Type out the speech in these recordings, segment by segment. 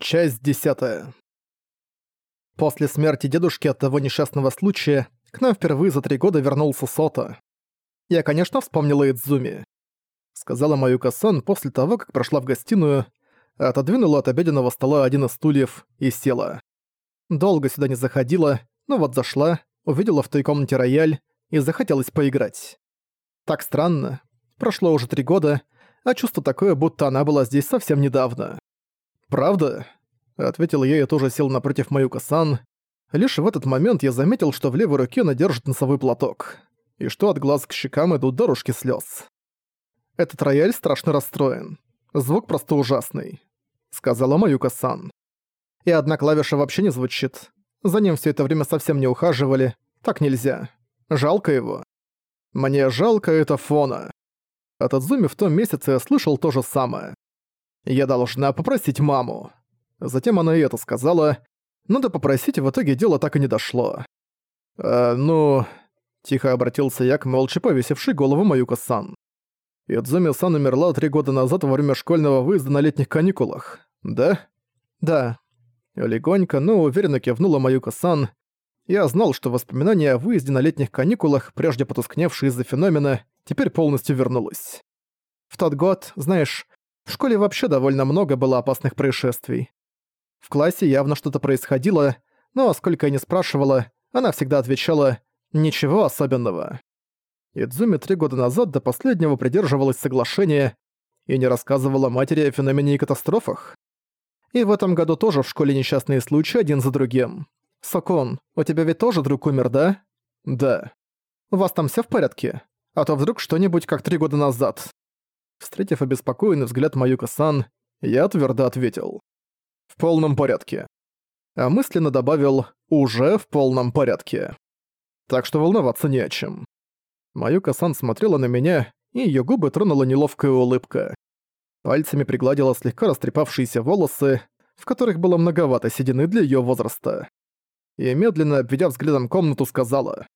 Часть десятая. После смерти дедушки от того несчастного случая к нам впервые за три года вернулся Сота. Я, конечно, вспомнила Идзуми. Сказала Маюка-сан после того, как прошла в гостиную, отодвинула от обеденного стола один из стульев и села. Долго сюда не заходила, но вот зашла, увидела в той комнате рояль и захотелось поиграть. Так странно. Прошло уже три года, а чувство такое, будто она была здесь совсем недавно. «Правда?» — ответил я и тоже сел напротив Маюка-сан. Лишь в этот момент я заметил, что в левой руке она держит носовой платок, и что от глаз к щекам идут дорожки слез. «Этот рояль страшно расстроен. Звук просто ужасный», — сказала Маюка-сан. «И одна клавиша вообще не звучит. За ним все это время совсем не ухаживали. Так нельзя. Жалко его. Мне жалко это фона». От Адзуми в том месяце я слышал то же самое. Я должна попросить маму. Затем она и это сказала. Надо попросить, в итоге дело так и не дошло. «А, ну...» — тихо обратился я к молча повесившей голову Маюка-сан. Идзуми-сан умерла три года назад во время школьного выезда на летних каникулах, да? Да. Легонько, но уверенно кивнула Маюка-сан. Я знал, что воспоминания о выезде на летних каникулах, прежде потускневшие из-за феномена, теперь полностью вернулось. В тот год, знаешь, в школе вообще довольно много было опасных происшествий. В классе явно что-то происходило, но сколько я не спрашивала, она всегда отвечала «ничего особенного». Идзуми три года назад до последнего придерживалась соглашения и не рассказывала матери о феномене и катастрофах. И в этом году тоже в школе несчастные случаи один за другим. «Сокон, у тебя ведь тоже друг умер, да?» «Да». «У вас там все в порядке? А то вдруг что-нибудь как три года назад». Встретив обеспокоенный взгляд Маюка-сан, я твердо ответил. «В полном порядке». А мысленно добавил «уже в полном порядке». Так что волноваться не о чем. Маюка-сан смотрела на меня, и её губы тронула неловкая улыбка. Пальцами пригладила слегка растрепавшиеся волосы, в которых было многовато седины для её возраста. И медленно, обведя взглядом комнату, сказала.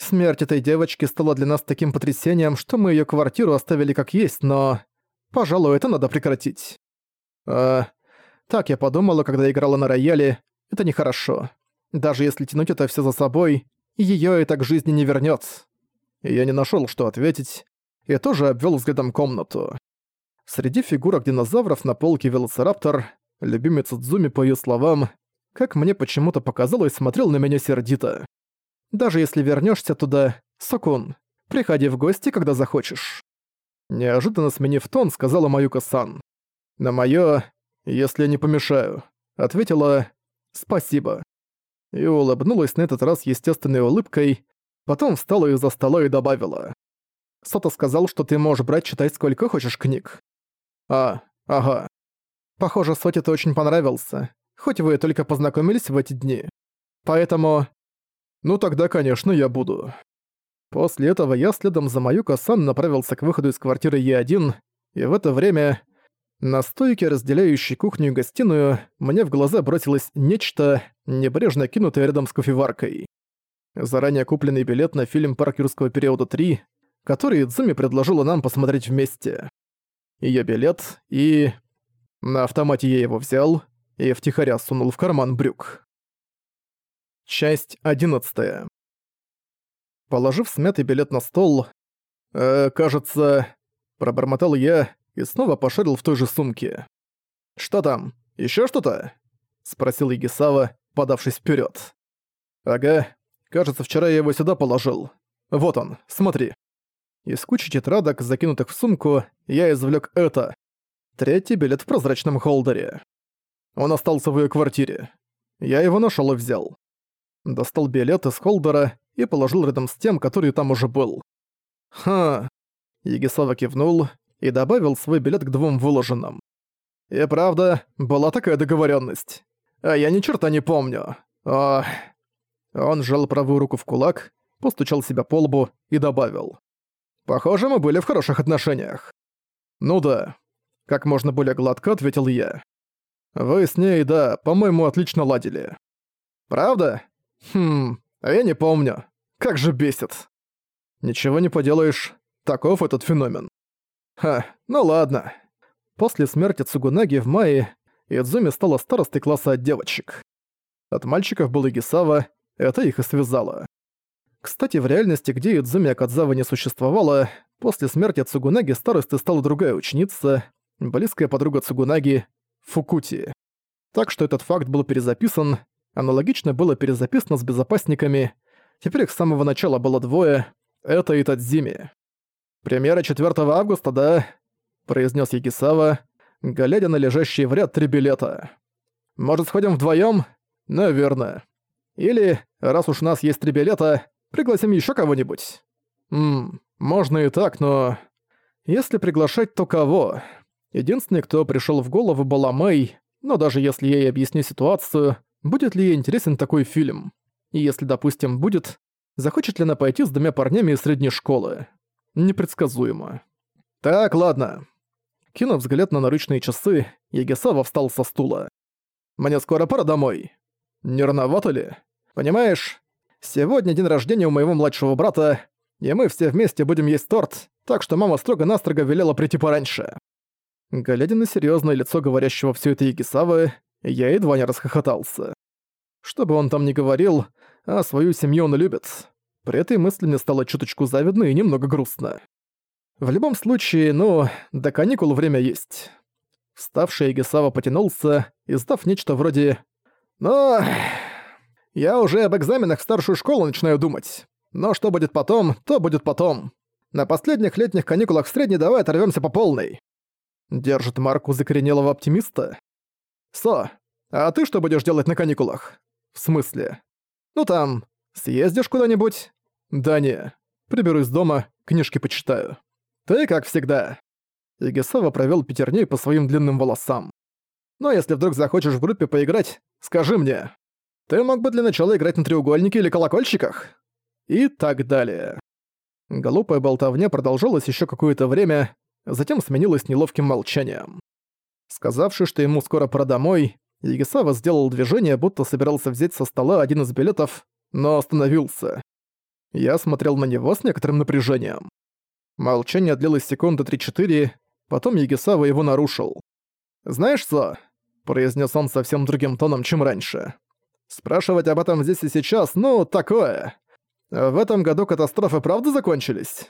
Смерть этой девочки стала для нас таким потрясением, что мы её квартиру оставили как есть, но... Пожалуй, это надо прекратить. А... Так я подумала, когда играла на рояле. Это нехорошо. Даже если тянуть это всё за собой, её это к жизни не вернёт. И я не нашёл, что ответить, и тоже обвёл взглядом комнату. Среди фигурок динозавров на полке велоцираптор, любимец Дзуми по её словам, как мне почему-то показалось, смотрел на меня сердито. Даже если вернешься туда, Сокун, приходи в гости, когда захочешь». Неожиданно сменив тон, сказала Маюка-сан. На моё «если не помешаю», ответила «спасибо». И улыбнулась на этот раз естественной улыбкой, потом встала из-за стола и добавила. «Сото сказал, что ты можешь брать читать сколько хочешь книг». «А, ага». «Похоже, Соте ты очень понравился, хоть вы только познакомились в эти дни. Поэтому ну тогда, конечно, я буду. После этого я следом за Маюка-сан направился к выходу из квартиры Е1, и в это время на стойке, разделяющей кухню и гостиную, мне в глаза бросилось нечто, небрежно кинутое рядом с кофеваркой. Заранее купленный билет на фильм «Парк юрского периода 3», который Идзуми предложила нам посмотреть вместе. Её билет и... На автомате я его взял и втихаря сунул в карман брюк. Часть 11. Положив смятый билет на стол, «Э, кажется, пробормотал я и снова пошарил в той же сумке. «Что там? Ещё что-то?» — спросил Егисава, подавшись вперёд. «Ага, кажется, вчера я его сюда положил. Вот он, смотри». Из кучи тетрадок, закинутых в сумку, я извлёк это. Третий билет в прозрачном холдере. Он остался в её квартире. Я его нашёл и взял достал билет из холдера и положил рядом с тем, который там уже был. «Ха!» Егисава кивнул и добавил свой билет к двум выложенным. «И правда, была такая договоренность. А я ни черта не помню. Ох...» Он сжал правую руку в кулак, постучал себя по лбу и добавил. «Похоже, мы были в хороших отношениях». «Ну да», — как можно более гладко ответил я. «Вы с ней, да, по-моему, отлично ладили». «Правда? Хм, а я не помню. Как же бесит. Ничего не поделаешь, таков этот феномен. Ха, ну ладно. После смерти Цугунаги в мае Идзуми стала старостой класса от девочек. От мальчиков был Игисава, это их и связало. Кстати, в реальности, где Идзуми Акадзава не существовало, после смерти Цугунаги старостой стала другая ученица, близкая подруга Цугунаги, Фукути. Так что этот факт был перезаписан, аналогично было перезаписано с безопасниками, теперь их с самого начала было двое, это и Тадзими. «Премьера 4 августа, да?» – произнес Ягисава, глядя на лежащие в ряд три билета. «Может, сходим вдвоем? Наверное. Или, раз уж у нас есть три билета, пригласим еще кого-нибудь? Ммм, можно и так, но... Если приглашать, то кого? Единственный, кто пришел в голову, была Мэй, но даже если ей объясню ситуацию, будет ли ей интересен такой фильм? И если, допустим, будет, захочет ли она пойти с двумя парнями из средней школы? Непредсказуемо. Так, ладно. Кинув взгляд на наручные часы, Ягисава встал со стула. «Мне скоро пора домой. Не рановато ли? Понимаешь, сегодня день рождения у моего младшего брата, и мы все вместе будем есть торт, так что мама строго-настрого велела прийти пораньше». Глядя на серьёзное лицо говорящего всё это Ягисавы, я едва не расхохотался. Что бы он там ни говорил, а свою семью он любит. При этой мысли мне стало чуточку завидно и немного грустно. В любом случае, ну, до каникул время есть. Вставший Эгисава потянулся, издав нечто вроде «Ну, я уже об экзаменах в старшую школу начинаю думать. Но что будет потом, то будет потом. На последних летних каникулах в средней давай оторвёмся по полной». Держит марку закоренелого оптимиста. «Со, а ты что будешь делать на каникулах?» «В смысле?» «Ну там, съездишь куда-нибудь?» «Да не, приберусь дома, книжки почитаю». «Ты как всегда». Игисава провёл пятерней по своим длинным волосам. «Но если вдруг захочешь в группе поиграть, скажи мне. Ты мог бы для начала играть на треугольнике или колокольчиках?» И так далее. Глупая болтовня продолжалась ещё какое-то время, затем сменилась неловким молчанием. Сказавши, что ему скоро пора домой, Егисава сделал движение, будто собирался взять со стола один из билетов, но остановился. Я смотрел на него с некоторым напряжением. Молчание длилось секунды 3-4, потом Егисава его нарушил. «Знаешь что?» – произнес он совсем другим тоном, чем раньше. «Спрашивать об этом здесь и сейчас, ну, такое. В этом году катастрофы правда закончились?»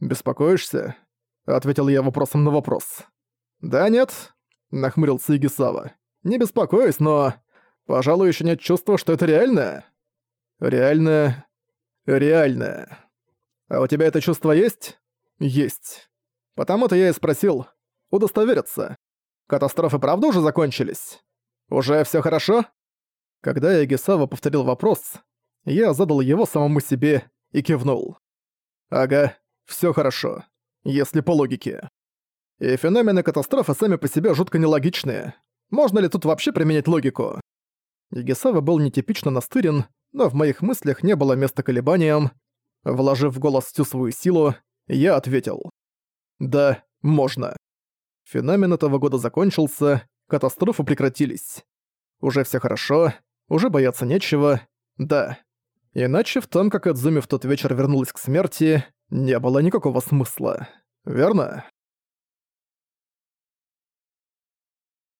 «Беспокоишься?» – ответил я вопросом на вопрос. «Да нет», – нахмурился Егисава. «Не беспокоюсь, но... Пожалуй, еще нет чувства, что это реальное». «Реальное... реальное. А у тебя это чувство есть?» «Есть. Потому-то я и спросил. Удостовериться. Катастрофы правда уже закончились? Уже всё хорошо?» Когда Ягисава повторил вопрос, я задал его самому себе и кивнул. «Ага, всё хорошо. Если по логике. И феномены катастрофы сами по себе жутко нелогичные. Можно ли тут вообще применять логику?» Ягисава был нетипично настырен, но в моих мыслях не было места колебаниям. Вложив в голос всю свою силу, я ответил. Да, можно. Феномен этого года закончился, катастрофы прекратились. Уже все хорошо, уже бояться нечего, да. Иначе в том, как Эдзуми в тот вечер вернулась к смерти, не было никакого смысла. Верно?